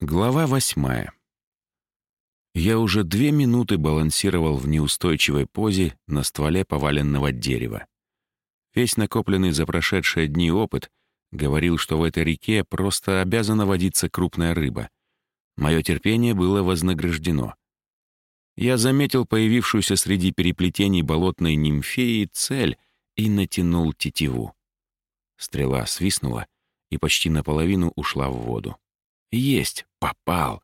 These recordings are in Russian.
Глава восьмая. Я уже две минуты балансировал в неустойчивой позе на стволе поваленного дерева. Весь накопленный за прошедшие дни опыт говорил, что в этой реке просто обязана водиться крупная рыба. Мое терпение было вознаграждено. Я заметил появившуюся среди переплетений болотной нимфеи цель и натянул тетиву. Стрела свистнула и почти наполовину ушла в воду. Есть, попал.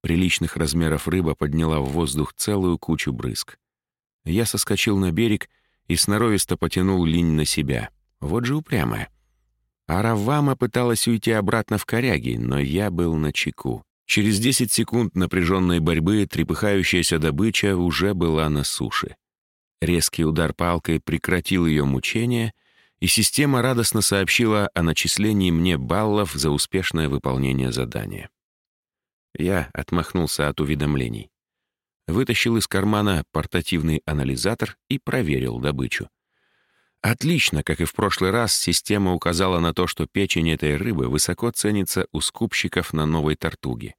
Приличных размеров рыба подняла в воздух целую кучу брызг. Я соскочил на берег и сноровисто потянул линь на себя. Вот же упрямая. А Равама пыталась уйти обратно в коряги, но я был на чеку. Через 10 секунд напряженной борьбы трепыхающаяся добыча уже была на суше. Резкий удар палкой прекратил ее мучение, и система радостно сообщила о начислении мне баллов за успешное выполнение задания. Я отмахнулся от уведомлений. Вытащил из кармана портативный анализатор и проверил добычу. Отлично, как и в прошлый раз, система указала на то, что печень этой рыбы высоко ценится у скупщиков на новой тортуге.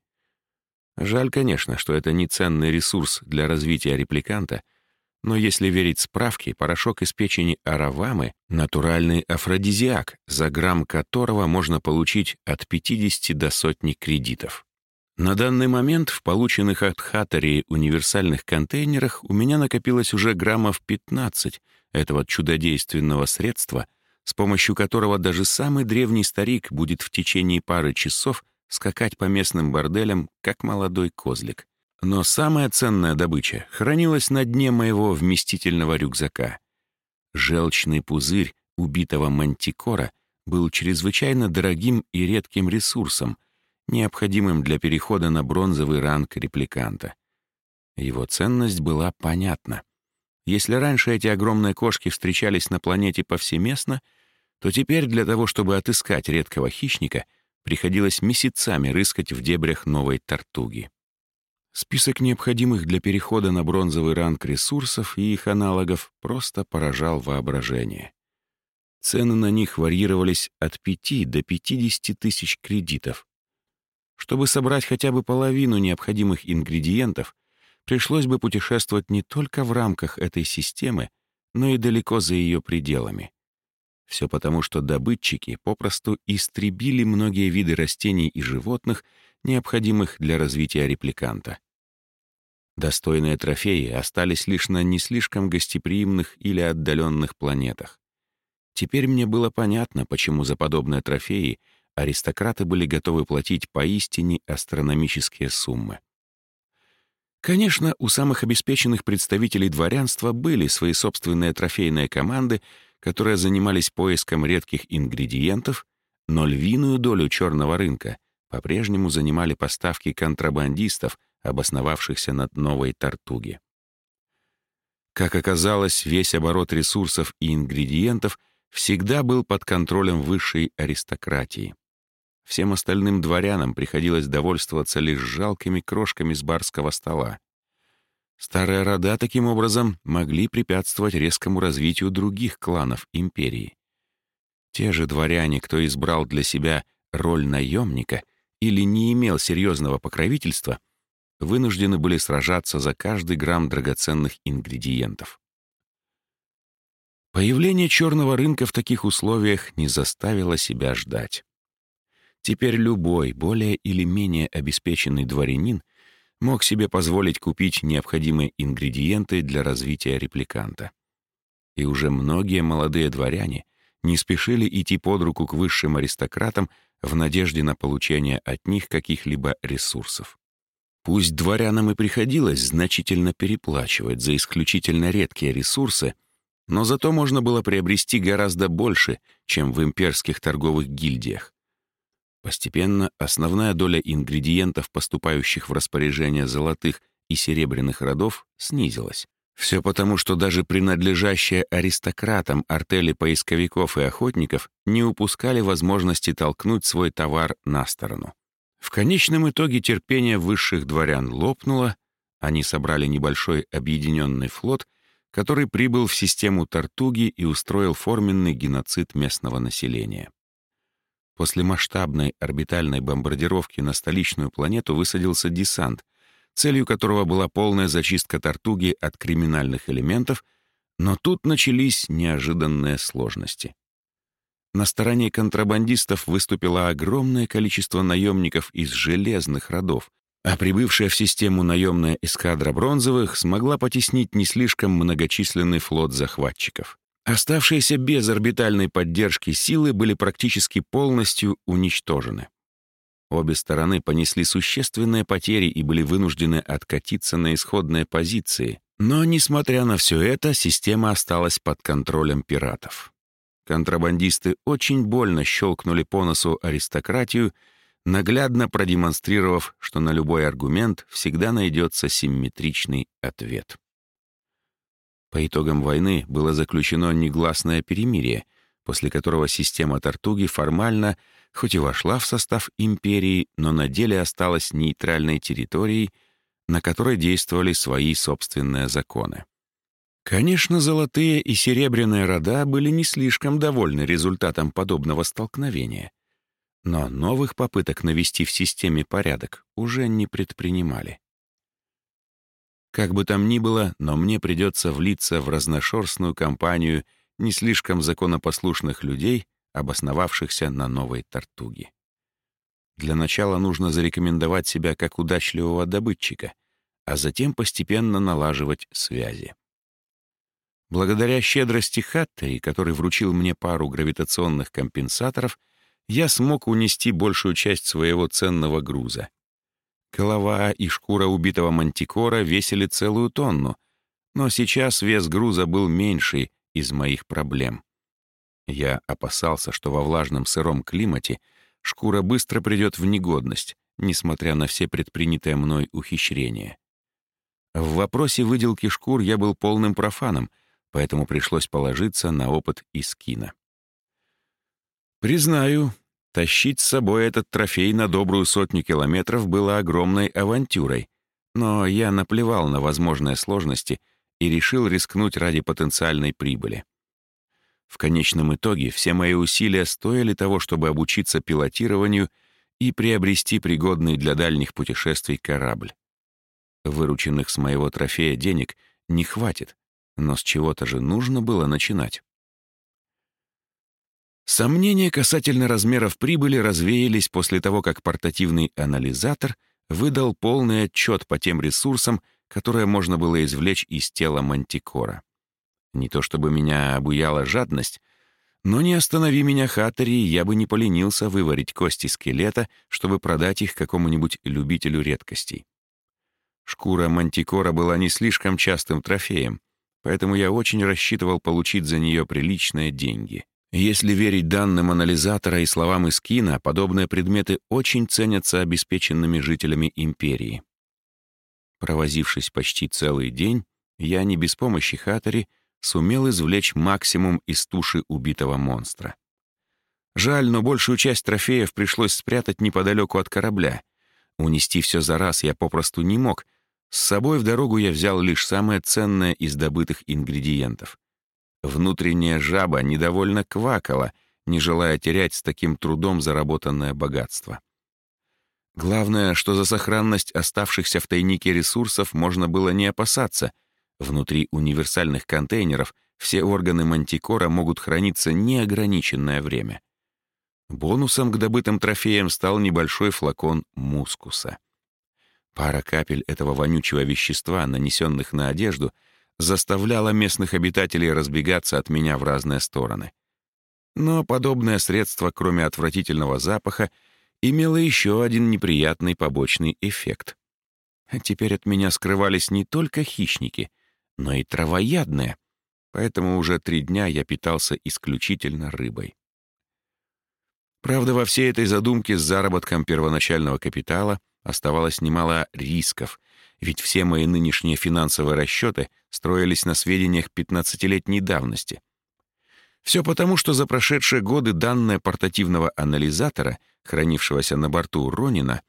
Жаль, конечно, что это не ценный ресурс для развития репликанта, но если верить справке, порошок из печени аравамы — натуральный афродизиак, за грамм которого можно получить от 50 до сотни кредитов. На данный момент в полученных от Хаттери универсальных контейнерах у меня накопилось уже граммов 15 этого чудодейственного средства, с помощью которого даже самый древний старик будет в течение пары часов скакать по местным борделям, как молодой козлик. Но самая ценная добыча хранилась на дне моего вместительного рюкзака. Желчный пузырь убитого мантикора был чрезвычайно дорогим и редким ресурсом, необходимым для перехода на бронзовый ранг репликанта. Его ценность была понятна. Если раньше эти огромные кошки встречались на планете повсеместно, то теперь для того, чтобы отыскать редкого хищника, приходилось месяцами рыскать в дебрях новой тортуги. Список необходимых для перехода на бронзовый ранг ресурсов и их аналогов просто поражал воображение. Цены на них варьировались от 5 до 50 тысяч кредитов. Чтобы собрать хотя бы половину необходимых ингредиентов, пришлось бы путешествовать не только в рамках этой системы, но и далеко за ее пределами. Все потому, что добытчики попросту истребили многие виды растений и животных, необходимых для развития репликанта. Достойные трофеи остались лишь на не слишком гостеприимных или отдаленных планетах. Теперь мне было понятно, почему за подобные трофеи аристократы были готовы платить поистине астрономические суммы. Конечно, у самых обеспеченных представителей дворянства были свои собственные трофейные команды, которые занимались поиском редких ингредиентов, но львиную долю черного рынка по-прежнему занимали поставки контрабандистов, обосновавшихся над новой Тартуги. Как оказалось, весь оборот ресурсов и ингредиентов всегда был под контролем высшей аристократии. Всем остальным дворянам приходилось довольствоваться лишь жалкими крошками с барского стола. Старые рода, таким образом, могли препятствовать резкому развитию других кланов империи. Те же дворяне, кто избрал для себя роль наемника или не имел серьезного покровительства, вынуждены были сражаться за каждый грамм драгоценных ингредиентов. Появление черного рынка в таких условиях не заставило себя ждать. Теперь любой, более или менее обеспеченный дворянин мог себе позволить купить необходимые ингредиенты для развития репликанта. И уже многие молодые дворяне не спешили идти под руку к высшим аристократам в надежде на получение от них каких-либо ресурсов. Пусть дворянам и приходилось значительно переплачивать за исключительно редкие ресурсы, но зато можно было приобрести гораздо больше, чем в имперских торговых гильдиях. Постепенно основная доля ингредиентов, поступающих в распоряжение золотых и серебряных родов, снизилась. Все потому, что даже принадлежащие аристократам артели поисковиков и охотников не упускали возможности толкнуть свой товар на сторону. В конечном итоге терпение высших дворян лопнуло, они собрали небольшой объединенный флот, который прибыл в систему Тартуги и устроил форменный геноцид местного населения. После масштабной орбитальной бомбардировки на столичную планету высадился десант, целью которого была полная зачистка Тартуги от криминальных элементов, но тут начались неожиданные сложности. На стороне контрабандистов выступило огромное количество наемников из железных родов, а прибывшая в систему наемная эскадра бронзовых смогла потеснить не слишком многочисленный флот захватчиков. Оставшиеся без орбитальной поддержки силы были практически полностью уничтожены. Обе стороны понесли существенные потери и были вынуждены откатиться на исходные позиции. Но, несмотря на все это, система осталась под контролем пиратов. Контрабандисты очень больно щелкнули по носу аристократию, наглядно продемонстрировав, что на любой аргумент всегда найдется симметричный ответ. По итогам войны было заключено негласное перемирие, после которого система Тартуги формально, хоть и вошла в состав империи, но на деле осталась нейтральной территорией, на которой действовали свои собственные законы. Конечно, золотые и серебряные рода были не слишком довольны результатом подобного столкновения, но новых попыток навести в системе порядок уже не предпринимали. Как бы там ни было, но мне придется влиться в разношерстную компанию не слишком законопослушных людей, обосновавшихся на новой Тартуге. Для начала нужно зарекомендовать себя как удачливого добытчика, а затем постепенно налаживать связи. Благодаря щедрости Хаттери, который вручил мне пару гравитационных компенсаторов, я смог унести большую часть своего ценного груза — Голова и шкура убитого мантикора весили целую тонну, но сейчас вес груза был меньший из моих проблем. Я опасался, что во влажном сыром климате шкура быстро придет в негодность, несмотря на все предпринятые мной ухищрения. В вопросе выделки шкур я был полным профаном, поэтому пришлось положиться на опыт из кино. Признаю, Тащить с собой этот трофей на добрую сотню километров было огромной авантюрой, но я наплевал на возможные сложности и решил рискнуть ради потенциальной прибыли. В конечном итоге все мои усилия стоили того, чтобы обучиться пилотированию и приобрести пригодный для дальних путешествий корабль. Вырученных с моего трофея денег не хватит, но с чего-то же нужно было начинать. Сомнения касательно размеров прибыли развеялись после того, как портативный анализатор выдал полный отчет по тем ресурсам, которые можно было извлечь из тела мантикора. Не то чтобы меня обуяла жадность, но не останови меня Хаттери, я бы не поленился выварить кости скелета, чтобы продать их какому-нибудь любителю редкостей. Шкура мантикора была не слишком частым трофеем, поэтому я очень рассчитывал получить за нее приличные деньги. Если верить данным анализатора и словам из кино, подобные предметы очень ценятся обеспеченными жителями империи. Провозившись почти целый день, я не без помощи Хатари сумел извлечь максимум из туши убитого монстра. Жаль, но большую часть трофеев пришлось спрятать неподалеку от корабля. Унести все за раз я попросту не мог. С собой в дорогу я взял лишь самое ценное из добытых ингредиентов. Внутренняя жаба недовольно квакала, не желая терять с таким трудом заработанное богатство. Главное, что за сохранность оставшихся в тайнике ресурсов можно было не опасаться. Внутри универсальных контейнеров все органы мантикора могут храниться неограниченное время. Бонусом к добытым трофеям стал небольшой флакон мускуса. Пара капель этого вонючего вещества, нанесенных на одежду — заставляла местных обитателей разбегаться от меня в разные стороны. Но подобное средство, кроме отвратительного запаха, имело еще один неприятный побочный эффект. Теперь от меня скрывались не только хищники, но и травоядные, поэтому уже три дня я питался исключительно рыбой. Правда, во всей этой задумке с заработком первоначального капитала оставалось немало рисков — ведь все мои нынешние финансовые расчеты строились на сведениях 15-летней давности. Все потому, что за прошедшие годы данные портативного анализатора, хранившегося на борту Ронина,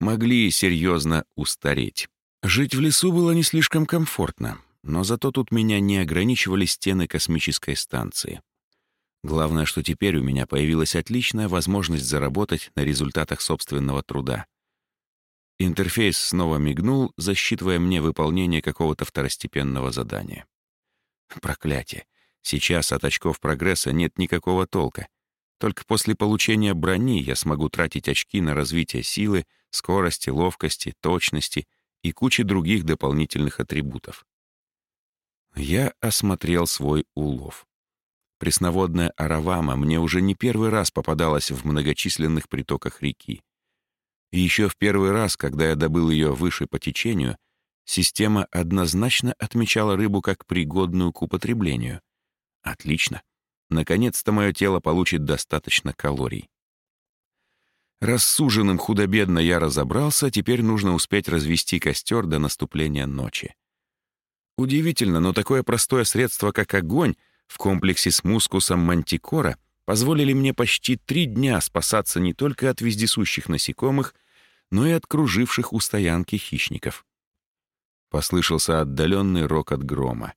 могли серьезно устареть. Жить в лесу было не слишком комфортно. но зато тут меня не ограничивали стены космической станции. Главное, что теперь у меня появилась отличная возможность заработать на результатах собственного труда. Интерфейс снова мигнул, засчитывая мне выполнение какого-то второстепенного задания. Проклятие. Сейчас от очков прогресса нет никакого толка. Только после получения брони я смогу тратить очки на развитие силы, скорости, ловкости, точности и кучи других дополнительных атрибутов. Я осмотрел свой улов. Пресноводная аравама мне уже не первый раз попадалась в многочисленных притоках реки. И еще в первый раз, когда я добыл ее выше по течению, система однозначно отмечала рыбу как пригодную к употреблению. Отлично. Наконец-то мое тело получит достаточно калорий. Рассуженным худо-бедно я разобрался, теперь нужно успеть развести костер до наступления ночи. Удивительно, но такое простое средство, как огонь, в комплексе с мускусом мантикора позволили мне почти три дня спасаться не только от вездесущих насекомых, но и от круживших у стоянки хищников. Послышался отдаленный рок от грома.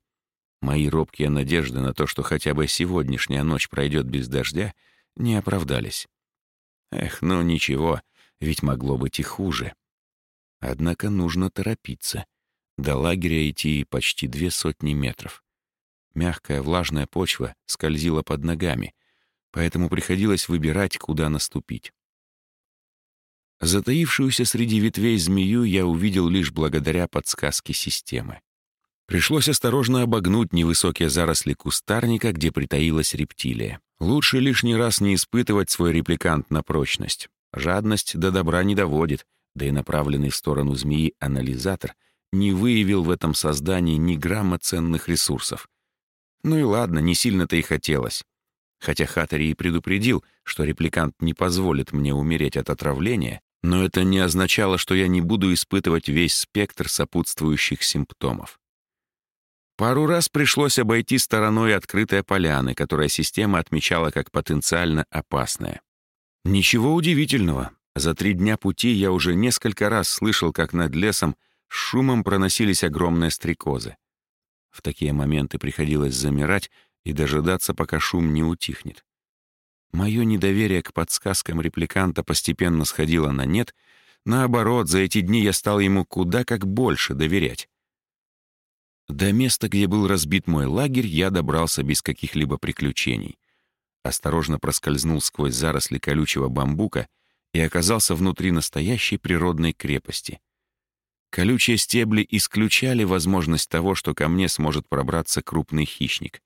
Мои робкие надежды на то, что хотя бы сегодняшняя ночь пройдет без дождя, не оправдались. Эх, ну ничего, ведь могло быть и хуже. Однако нужно торопиться. До лагеря идти почти две сотни метров. Мягкая влажная почва скользила под ногами, поэтому приходилось выбирать, куда наступить. Затаившуюся среди ветвей змею я увидел лишь благодаря подсказке системы. Пришлось осторожно обогнуть невысокие заросли кустарника, где притаилась рептилия. Лучше лишний раз не испытывать свой репликант на прочность. Жадность до добра не доводит, да и направленный в сторону змеи анализатор не выявил в этом создании ни грамма ценных ресурсов. Ну и ладно, не сильно-то и хотелось. Хотя Хаттери и предупредил, что репликант не позволит мне умереть от отравления, но это не означало, что я не буду испытывать весь спектр сопутствующих симптомов. Пару раз пришлось обойти стороной открытые поляны, которая система отмечала как потенциально опасная. Ничего удивительного. За три дня пути я уже несколько раз слышал, как над лесом шумом проносились огромные стрекозы. В такие моменты приходилось замирать и дожидаться, пока шум не утихнет. Мое недоверие к подсказкам репликанта постепенно сходило на нет, наоборот, за эти дни я стал ему куда как больше доверять. До места, где был разбит мой лагерь, я добрался без каких-либо приключений. Осторожно проскользнул сквозь заросли колючего бамбука и оказался внутри настоящей природной крепости. Колючие стебли исключали возможность того, что ко мне сможет пробраться крупный хищник.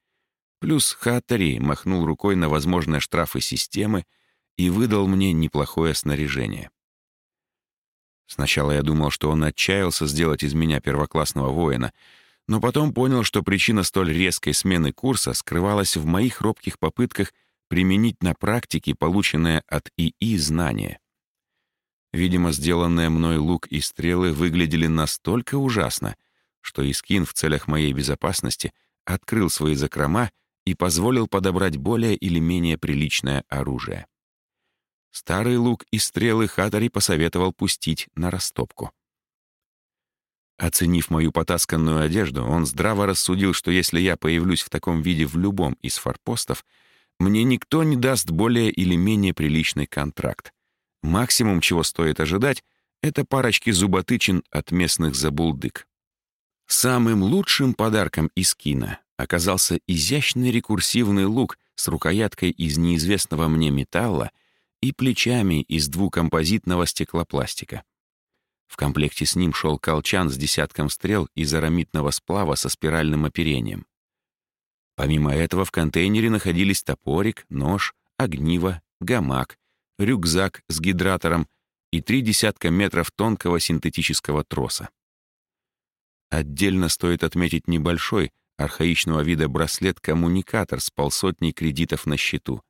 Плюс Хаттери махнул рукой на возможные штрафы системы и выдал мне неплохое снаряжение. Сначала я думал, что он отчаялся сделать из меня первоклассного воина, но потом понял, что причина столь резкой смены курса скрывалась в моих робких попытках применить на практике полученное от ИИ знания. Видимо, сделанные мной лук и стрелы выглядели настолько ужасно, что Искин в целях моей безопасности открыл свои закрома и позволил подобрать более или менее приличное оружие. Старый лук и стрелы Хатари посоветовал пустить на растопку. Оценив мою потасканную одежду, он здраво рассудил, что если я появлюсь в таком виде в любом из форпостов, мне никто не даст более или менее приличный контракт. Максимум, чего стоит ожидать, это парочки зуботычин от местных забулдык. Самым лучшим подарком из кино оказался изящный рекурсивный лук с рукояткой из неизвестного мне металла и плечами из двукомпозитного стеклопластика. В комплекте с ним шел колчан с десятком стрел из арамитного сплава со спиральным оперением. Помимо этого в контейнере находились топорик, нож, огниво, гамак рюкзак с гидратором и три десятка метров тонкого синтетического троса. Отдельно стоит отметить небольшой, архаичного вида браслет-коммуникатор с полсотней кредитов на счету.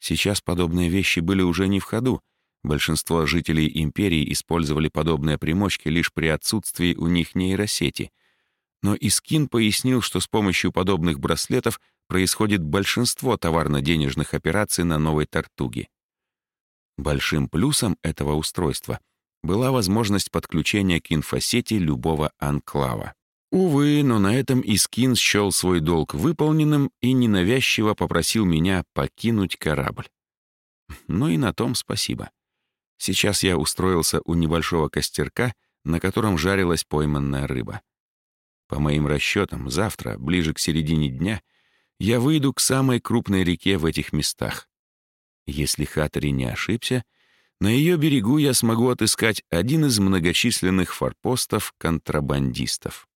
Сейчас подобные вещи были уже не в ходу. Большинство жителей империи использовали подобные примочки лишь при отсутствии у них нейросети. Но Искин пояснил, что с помощью подобных браслетов происходит большинство товарно-денежных операций на Новой Тартуге. Большим плюсом этого устройства была возможность подключения к инфосети любого анклава. Увы, но на этом Искин счел свой долг выполненным и ненавязчиво попросил меня покинуть корабль. Ну и на том спасибо. Сейчас я устроился у небольшого костерка, на котором жарилась пойманная рыба. По моим расчетам, завтра, ближе к середине дня, я выйду к самой крупной реке в этих местах. Если Хатари не ошибся, на ее берегу я смогу отыскать один из многочисленных форпостов контрабандистов.